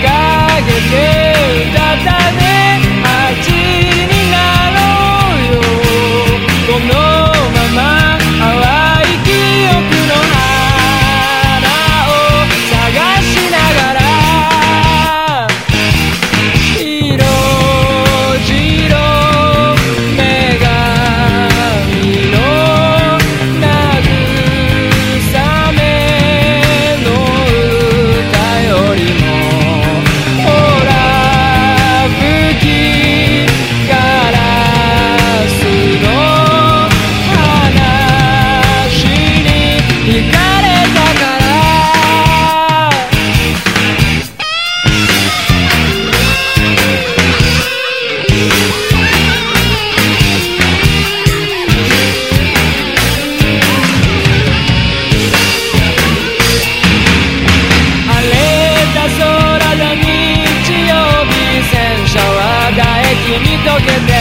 sky is Yeah.